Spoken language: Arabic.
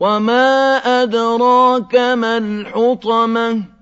وَمَا أَدْرَاكَ مَا الْحُطَمَةُ